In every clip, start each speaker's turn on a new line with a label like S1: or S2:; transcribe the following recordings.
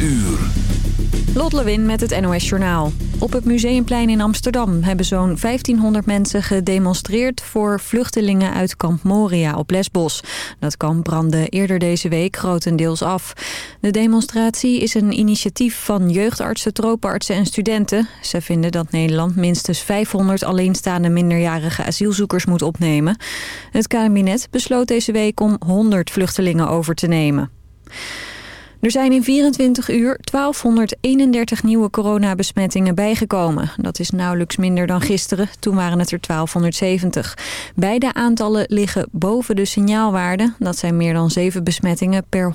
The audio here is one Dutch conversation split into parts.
S1: uur.
S2: Lot Lewin met het NOS Journaal. Op het Museumplein in Amsterdam hebben zo'n 1500 mensen gedemonstreerd... voor vluchtelingen uit kamp Moria op Lesbos. Dat kamp brandde eerder deze week grotendeels af. De demonstratie is een initiatief van jeugdartsen, tropenartsen en studenten. Ze vinden dat Nederland minstens 500 alleenstaande minderjarige asielzoekers moet opnemen. Het kabinet besloot deze week om 100 vluchtelingen over te nemen. Er zijn in 24 uur 1231 nieuwe coronabesmettingen bijgekomen. Dat is nauwelijks minder dan gisteren, toen waren het er 1270. Beide aantallen liggen boven de signaalwaarde. Dat zijn meer dan 7 besmettingen per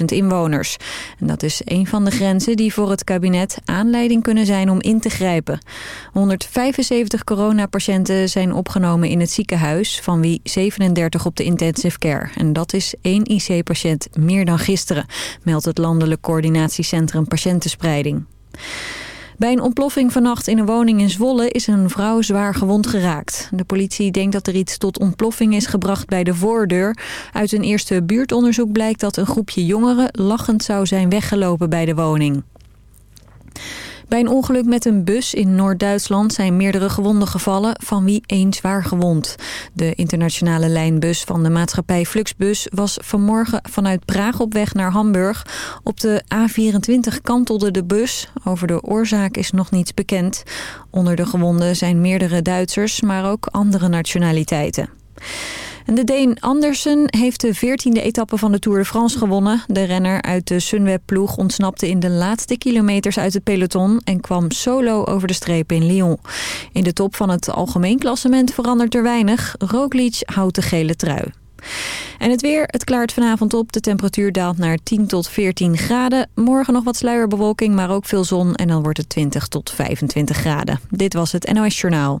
S2: 100.000 inwoners. En dat is een van de grenzen die voor het kabinet aanleiding kunnen zijn om in te grijpen. 175 coronapatiënten zijn opgenomen in het ziekenhuis, van wie 37 op de intensive care. En dat is één IC-patiënt meer dan gisteren, meldt het Landelijk Coördinatiecentrum Patiëntenspreiding. Bij een ontploffing vannacht in een woning in Zwolle is een vrouw zwaar gewond geraakt. De politie denkt dat er iets tot ontploffing is gebracht bij de voordeur. Uit een eerste buurtonderzoek blijkt dat een groepje jongeren lachend zou zijn weggelopen bij de woning. Bij een ongeluk met een bus in Noord-Duitsland zijn meerdere gewonden gevallen, van wie één zwaar gewond. De internationale lijnbus van de maatschappij Fluxbus was vanmorgen vanuit Praag op weg naar Hamburg. Op de A24 kantelde de bus. Over de oorzaak is nog niets bekend. Onder de gewonden zijn meerdere Duitsers, maar ook andere nationaliteiten. En de Deen Andersen heeft de 14e etappe van de Tour de France gewonnen. De renner uit de Sunweb-ploeg ontsnapte in de laatste kilometers uit het peloton... en kwam solo over de streep in Lyon. In de top van het algemeen klassement verandert er weinig. Roglic houdt de gele trui. En het weer, het klaart vanavond op. De temperatuur daalt naar 10 tot 14 graden. Morgen nog wat sluierbewolking, maar ook veel zon. En dan wordt het 20 tot 25 graden. Dit was het NOS Journaal.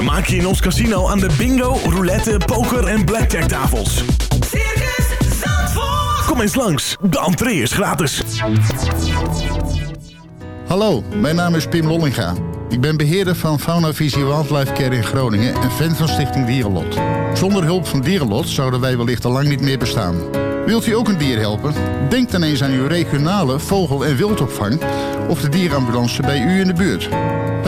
S3: Vermaak je in ons casino aan de bingo, roulette, poker en blackjack tafels.
S4: Circus Zandvoort.
S3: Kom eens langs, de entree is gratis.
S5: Hallo, mijn naam is Pim Lollinga. Ik ben beheerder van Fauna Visie Wildlife Care in Groningen en fan van Stichting Dierenlot. Zonder hulp van Dierenlot zouden wij wellicht al lang niet meer bestaan. Wilt u ook een dier helpen? Denk dan eens aan uw regionale vogel- en wildopvang of de dierenambulance bij u in de buurt.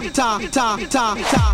S6: Ta, ta, ta, ta, ta,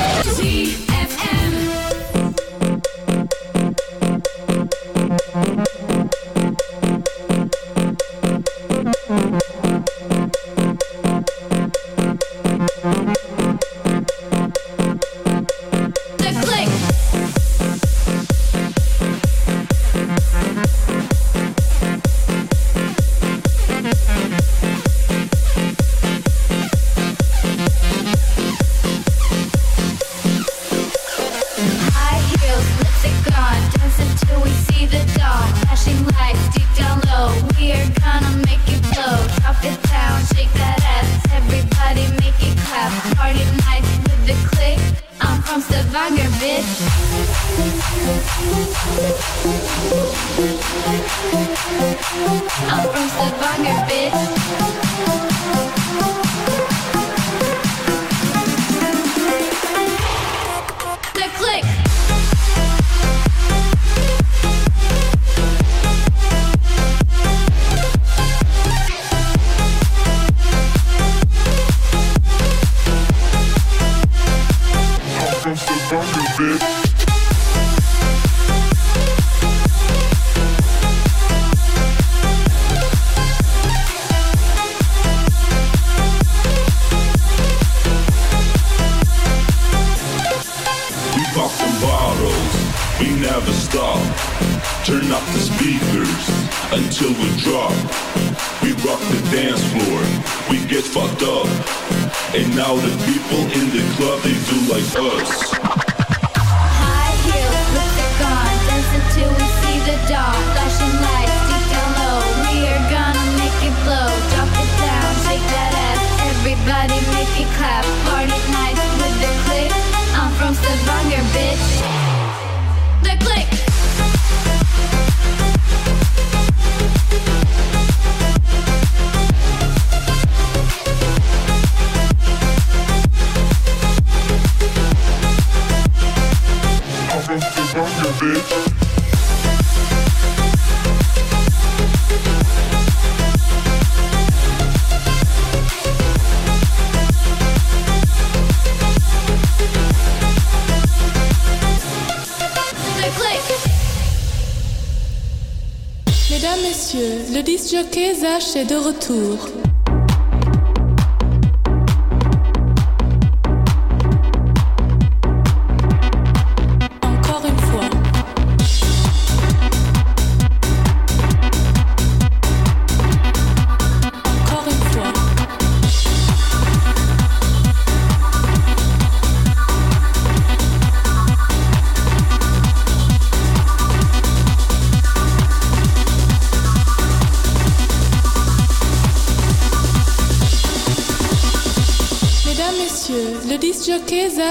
S7: Sachez de retour.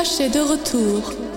S7: Est de retour.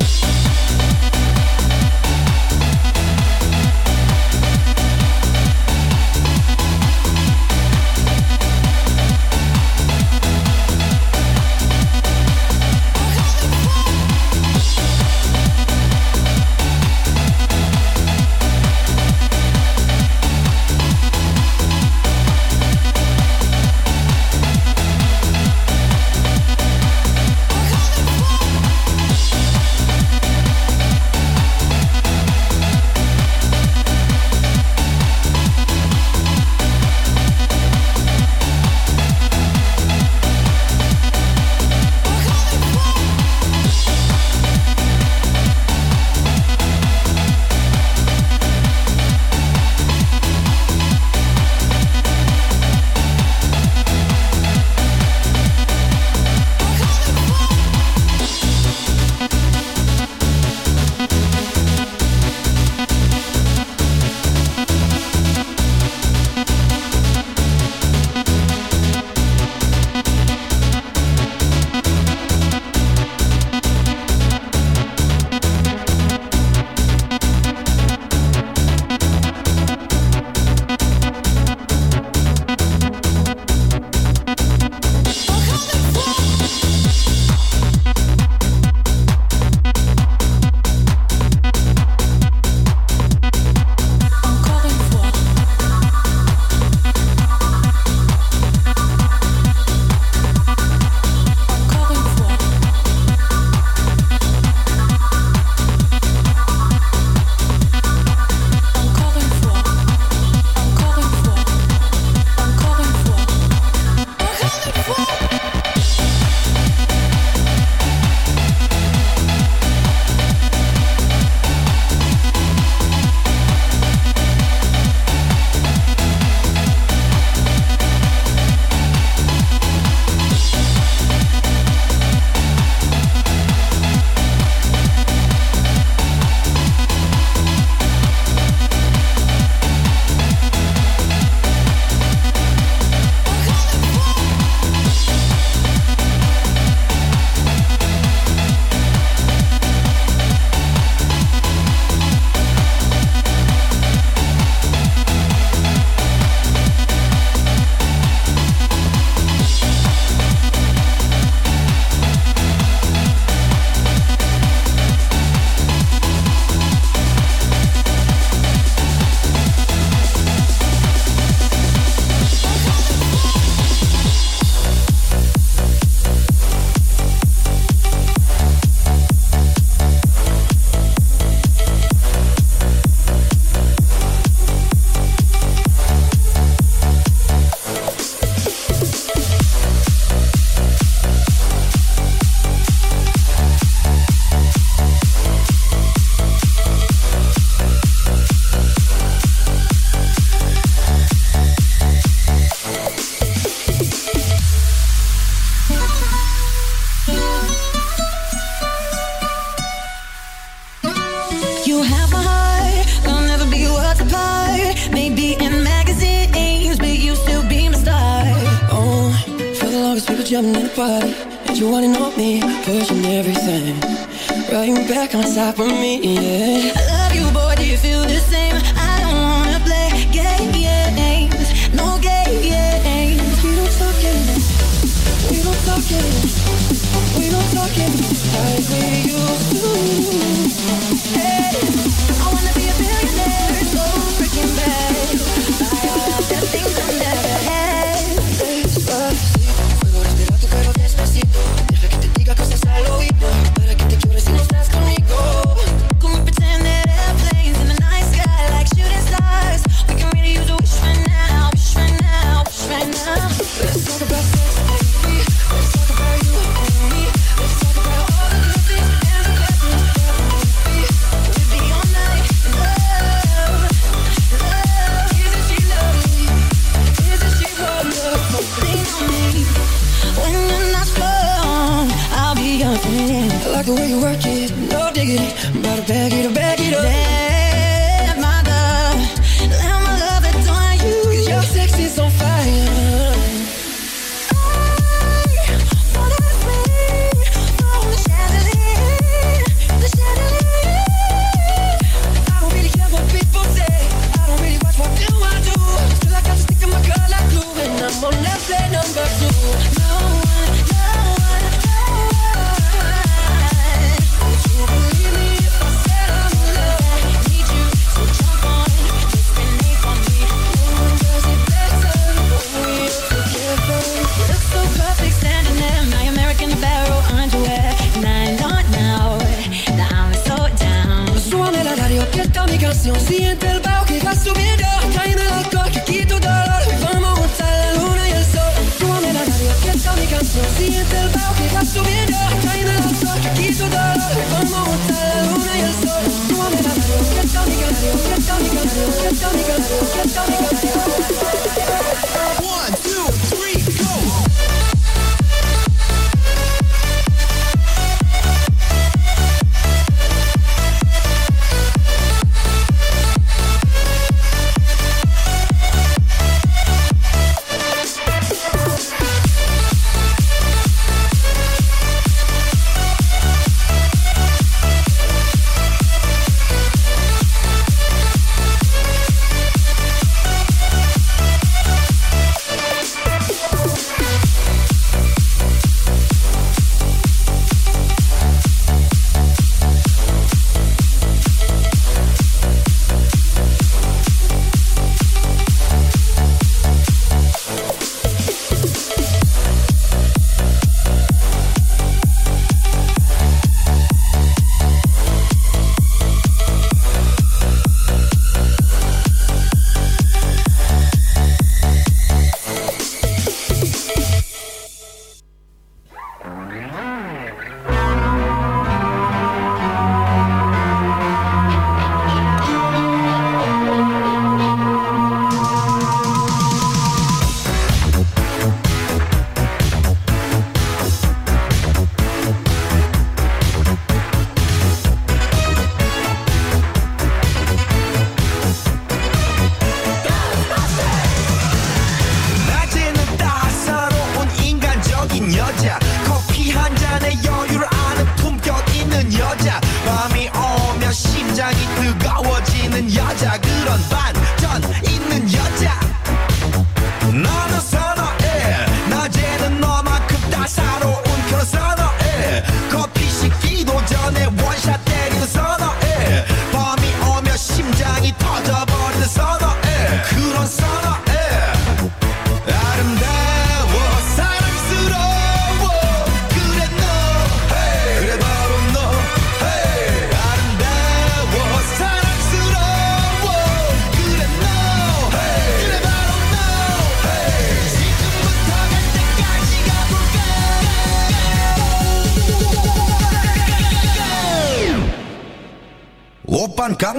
S8: No.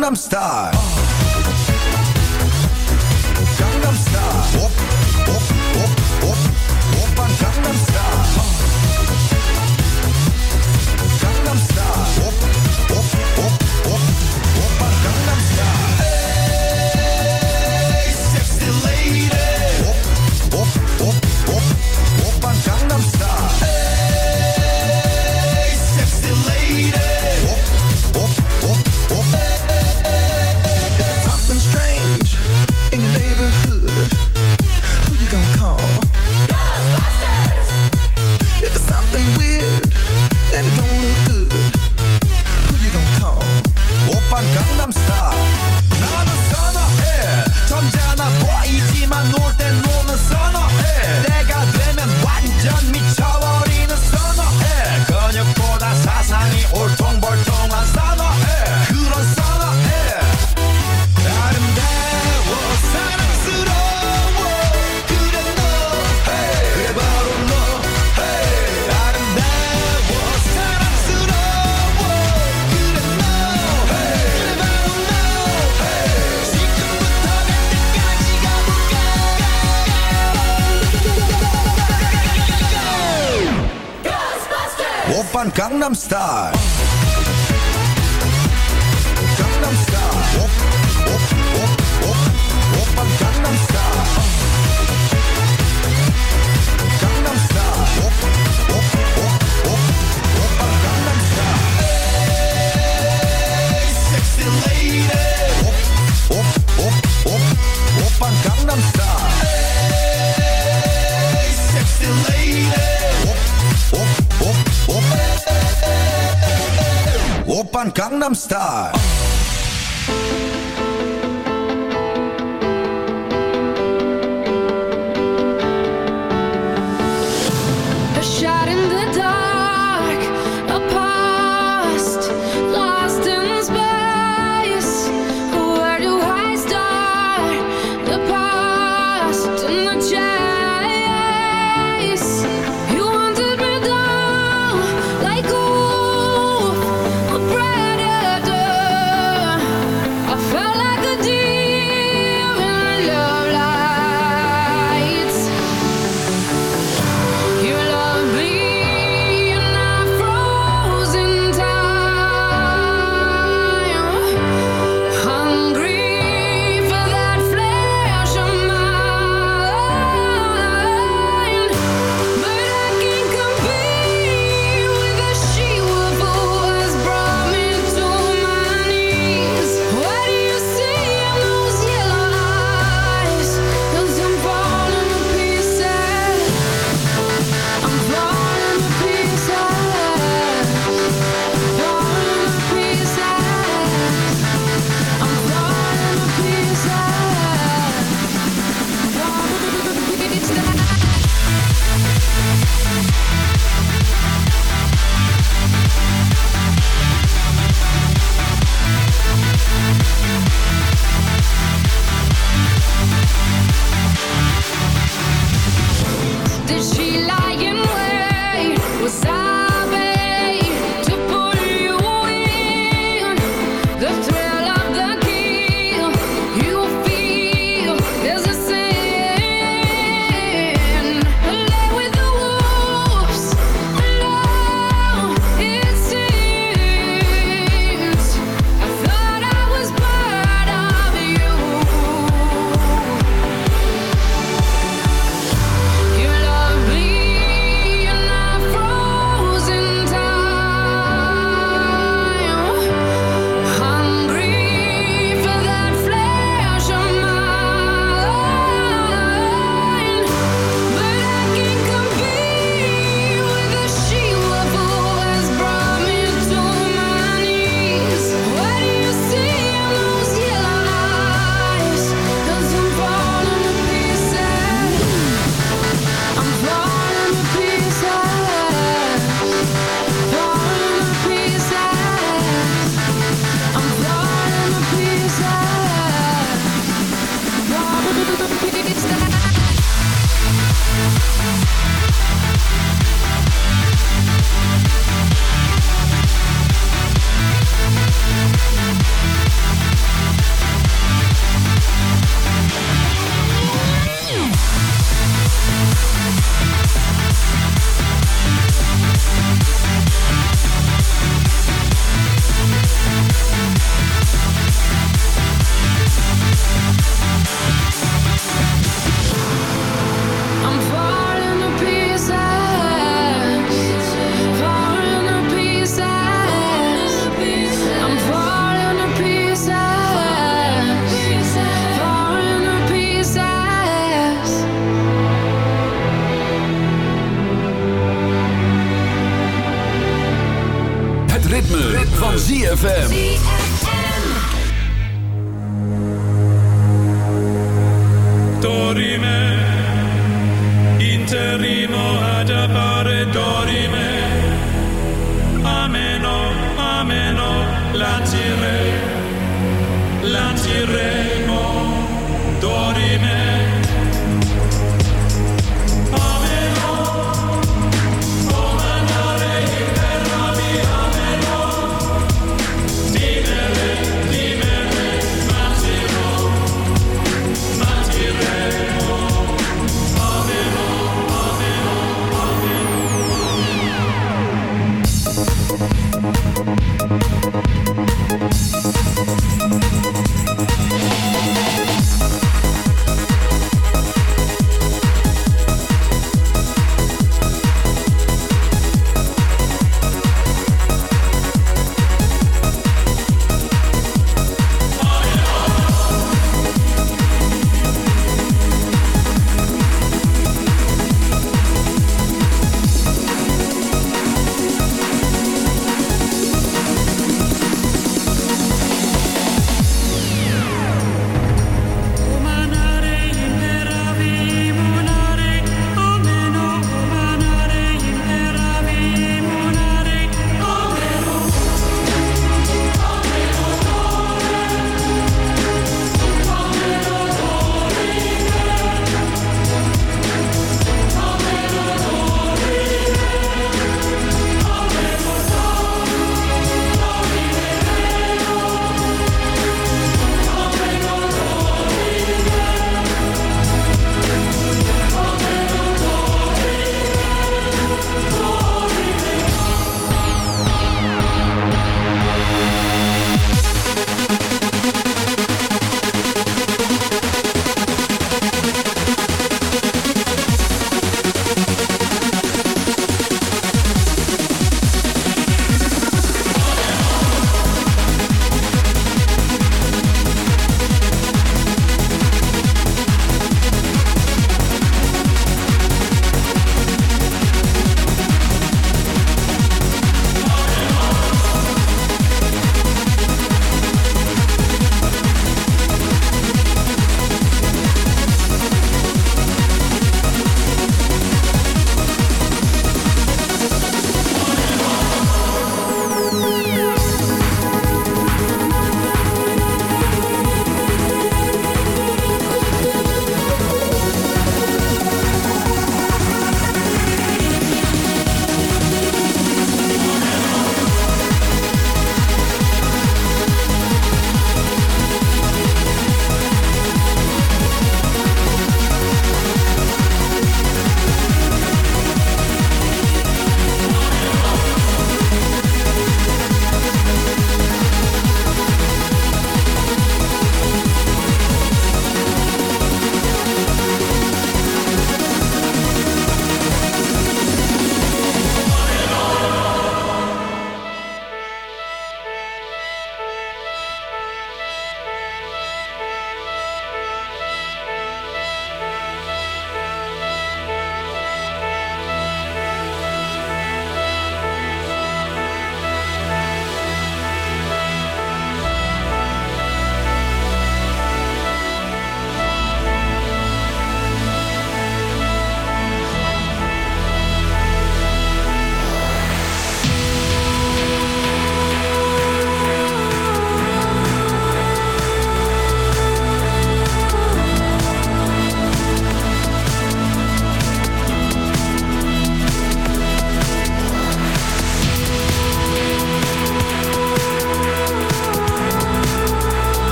S9: Gangnam Style. Star. Gangnam Style.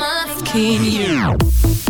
S8: Can
S9: you.